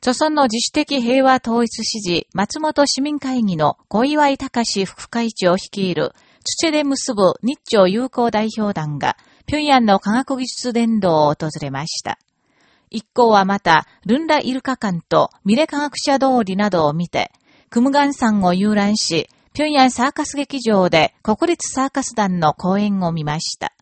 著村の自主的平和統一支持松本市民会議の小岩井隆副会長を率いる土で結ぶ日朝友好代表団が平壌の科学技術伝道を訪れました。一行はまた、ルンライルカ館とミレ科学者通りなどを見て、クムガン山を遊覧し、平壌サーカス劇場で国立サーカス団の公演を見ました。